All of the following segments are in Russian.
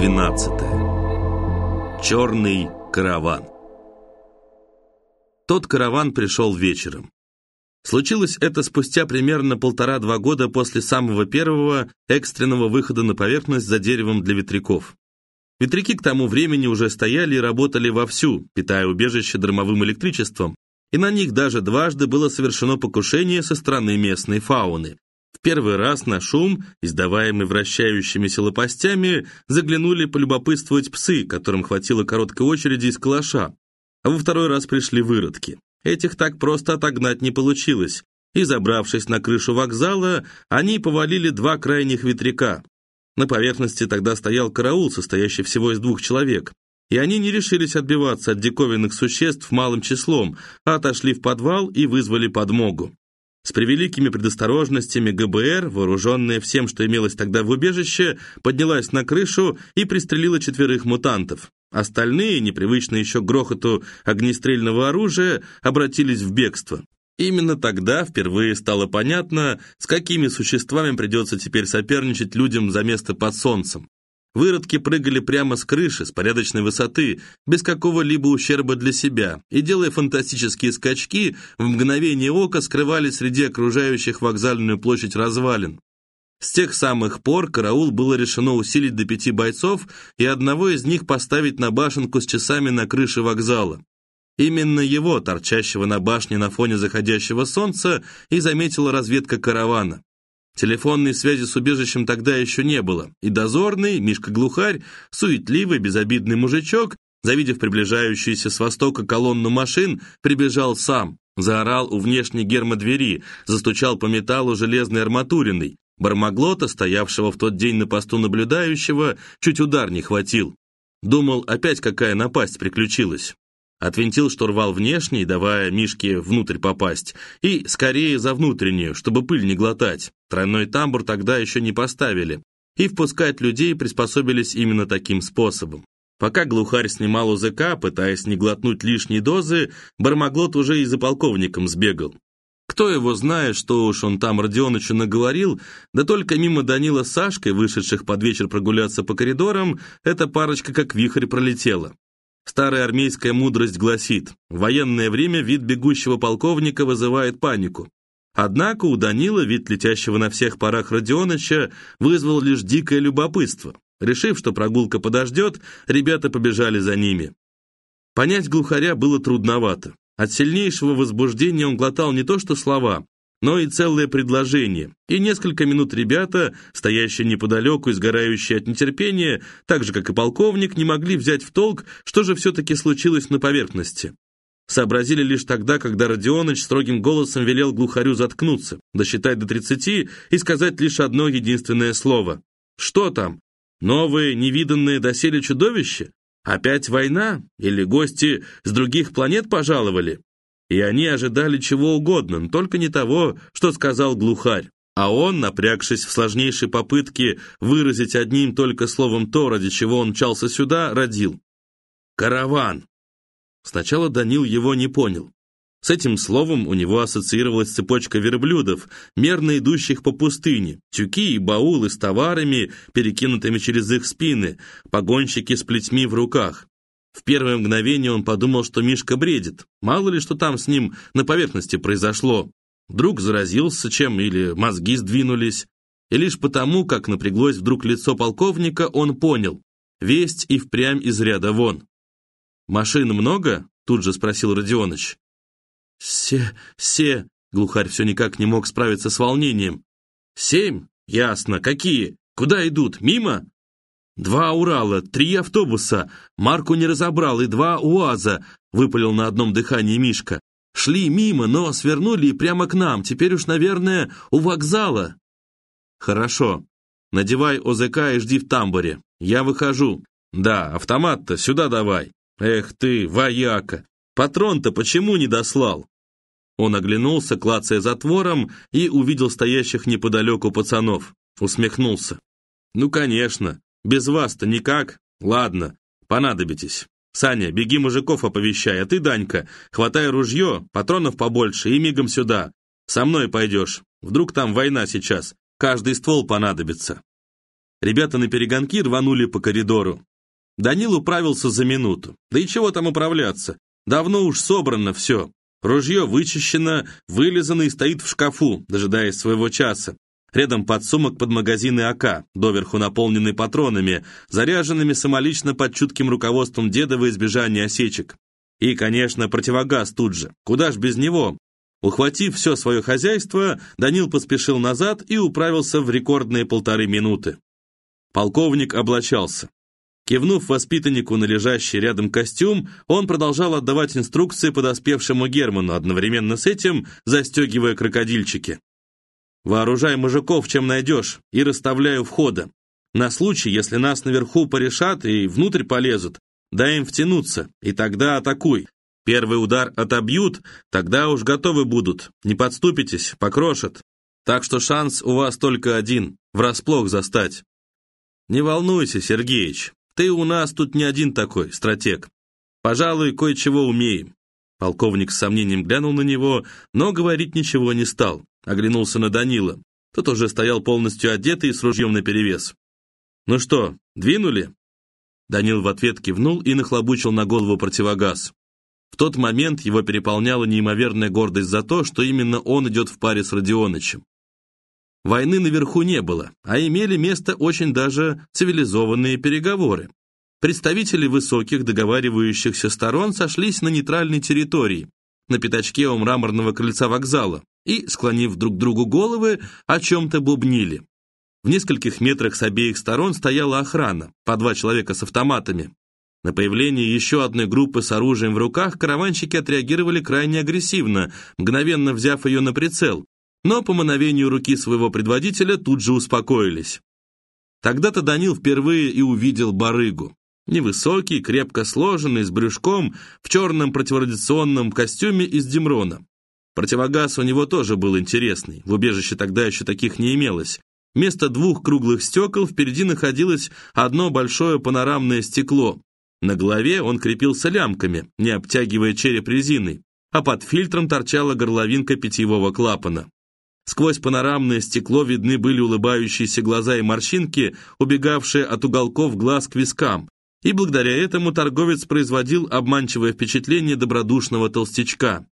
12. Черный караван. Тот караван пришел вечером. Случилось это спустя примерно полтора-два года после самого первого экстренного выхода на поверхность за деревом для ветряков. Ветряки к тому времени уже стояли и работали вовсю, питая убежище дромовым электричеством, и на них даже дважды было совершено покушение со стороны местной фауны, в первый раз на шум, издаваемый вращающимися лопастями, заглянули полюбопытствовать псы, которым хватило короткой очереди из калаша. А во второй раз пришли выродки. Этих так просто отогнать не получилось. И, забравшись на крышу вокзала, они повалили два крайних ветряка. На поверхности тогда стоял караул, состоящий всего из двух человек. И они не решились отбиваться от диковинных существ малым числом, а отошли в подвал и вызвали подмогу. С превеликими предосторожностями ГБР, вооруженная всем, что имелось тогда в убежище, поднялась на крышу и пристрелила четверых мутантов. Остальные, непривычные еще к грохоту огнестрельного оружия, обратились в бегство. Именно тогда впервые стало понятно, с какими существами придется теперь соперничать людям за место под солнцем. Выродки прыгали прямо с крыши, с порядочной высоты, без какого-либо ущерба для себя, и, делая фантастические скачки, в мгновение ока скрывали среди окружающих вокзальную площадь развалин. С тех самых пор караул было решено усилить до пяти бойцов и одного из них поставить на башенку с часами на крыше вокзала. Именно его, торчащего на башне на фоне заходящего солнца, и заметила разведка каравана. Телефонной связи с убежищем тогда еще не было, и дозорный, Мишка-глухарь, суетливый, безобидный мужичок, завидев приближающуюся с востока колонну машин, прибежал сам, заорал у внешней гермодвери, застучал по металлу железной арматуриной. Бармаглота, стоявшего в тот день на посту наблюдающего, чуть удар не хватил. Думал, опять какая напасть приключилась. Отвинтил штурвал внешний, давая Мишке внутрь попасть, и скорее за внутреннюю, чтобы пыль не глотать. Тройной тамбур тогда еще не поставили, и впускать людей приспособились именно таким способом. Пока глухарь снимал УЗК, пытаясь не глотнуть лишние дозы, Бармаглот уже и за полковником сбегал. Кто его знает, что уж он там Родионычу наговорил, да только мимо Данила с Сашкой, вышедших под вечер прогуляться по коридорам, эта парочка как вихрь пролетела. Старая армейская мудрость гласит, в военное время вид бегущего полковника вызывает панику. Однако у Данила вид летящего на всех парах Родионыча вызвал лишь дикое любопытство. Решив, что прогулка подождет, ребята побежали за ними. Понять глухаря было трудновато. От сильнейшего возбуждения он глотал не то что слова, но и целое предложение, и несколько минут ребята, стоящие неподалеку и сгорающие от нетерпения, так же, как и полковник, не могли взять в толк, что же все-таки случилось на поверхности. Сообразили лишь тогда, когда Родионыч строгим голосом велел глухарю заткнуться, досчитать до тридцати и сказать лишь одно единственное слово. «Что там? Новые, невиданные доселе чудовища? Опять война? Или гости с других планет пожаловали?» и они ожидали чего угодно, но только не того, что сказал глухарь. А он, напрягшись в сложнейшей попытке выразить одним только словом то, ради чего он мчался сюда, родил. «Караван!» Сначала Данил его не понял. С этим словом у него ассоциировалась цепочка верблюдов, мерно идущих по пустыне, тюки и баулы с товарами, перекинутыми через их спины, погонщики с плетьми в руках. В первое мгновение он подумал, что Мишка бредит. Мало ли, что там с ним на поверхности произошло. Вдруг заразился чем или мозги сдвинулись. И лишь потому, как напряглось вдруг лицо полковника, он понял. Весть и впрямь из ряда вон. «Машин много?» — тут же спросил Родионыч. «Се... се...» — глухарь все никак не мог справиться с волнением. «Семь? Ясно. Какие? Куда идут? Мимо?» «Два Урала, три автобуса, марку не разобрал, и два УАЗа», выпалил на одном дыхании Мишка. «Шли мимо, но свернули прямо к нам, теперь уж, наверное, у вокзала». «Хорошо. Надевай ОЗК и жди в тамбуре. Я выхожу. Да, автомат-то сюда давай. Эх ты, вояка! Патрон-то почему не дослал?» Он оглянулся, клацая затвором, и увидел стоящих неподалеку пацанов. Усмехнулся. «Ну, конечно. Без вас-то никак? Ладно, понадобитесь. Саня, беги мужиков оповещай, а ты, Данька, хватай ружье, патронов побольше и мигом сюда. Со мной пойдешь. Вдруг там война сейчас. Каждый ствол понадобится. Ребята на перегонки рванули по коридору. Данил управился за минуту. Да и чего там управляться? Давно уж собрано все. Ружье вычищено, вылизано и стоит в шкафу, дожидаясь своего часа. Рядом подсумок под магазины АК, доверху наполненный патронами, заряженными самолично под чутким руководством деда во избежание осечек. И, конечно, противогаз тут же. Куда ж без него? Ухватив все свое хозяйство, Данил поспешил назад и управился в рекордные полторы минуты. Полковник облачался. Кивнув воспитаннику на лежащий рядом костюм, он продолжал отдавать инструкции подоспевшему Герману, одновременно с этим застегивая крокодильчики. Вооружай мужиков, чем найдешь, и расставляй у входа. На случай, если нас наверху порешат и внутрь полезут, дай им втянуться, и тогда атакуй. Первый удар отобьют, тогда уж готовы будут. Не подступитесь, покрошат. Так что шанс у вас только один — врасплох застать. Не волнуйся, Сергеич, ты у нас тут не один такой, стратег. Пожалуй, кое-чего умеем. Полковник с сомнением глянул на него, но говорить ничего не стал. Оглянулся на Данила. Тот уже стоял полностью одетый с ружьем наперевес. «Ну что, двинули?» Данил в ответ кивнул и нахлобучил на голову противогаз. В тот момент его переполняла неимоверная гордость за то, что именно он идет в паре с Родионычем. Войны наверху не было, а имели место очень даже цивилизованные переговоры. Представители высоких договаривающихся сторон сошлись на нейтральной территории, на пятачке у мраморного крыльца вокзала, и, склонив друг другу головы, о чем-то бубнили. В нескольких метрах с обеих сторон стояла охрана, по два человека с автоматами. На появление еще одной группы с оружием в руках караванщики отреагировали крайне агрессивно, мгновенно взяв ее на прицел, но по мановению руки своего предводителя тут же успокоились. Тогда-то Данил впервые и увидел барыгу. Невысокий, крепко сложенный, с брюшком, в черном противорадиационном костюме из Демрона. Противогаз у него тоже был интересный, в убежище тогда еще таких не имелось. Вместо двух круглых стекол впереди находилось одно большое панорамное стекло. На голове он крепился лямками, не обтягивая череп резиной, а под фильтром торчала горловинка питьевого клапана. Сквозь панорамное стекло видны были улыбающиеся глаза и морщинки, убегавшие от уголков глаз к вискам, и благодаря этому торговец производил обманчивое впечатление добродушного толстячка.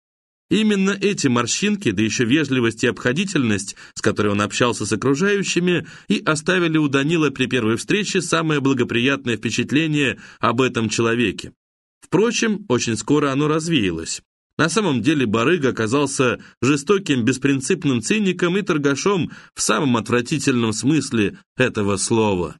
Именно эти морщинки, да еще вежливость и обходительность, с которой он общался с окружающими, и оставили у Данила при первой встрече самое благоприятное впечатление об этом человеке. Впрочем, очень скоро оно развеялось. На самом деле барыга оказался жестоким, беспринципным циником и торгашом в самом отвратительном смысле этого слова.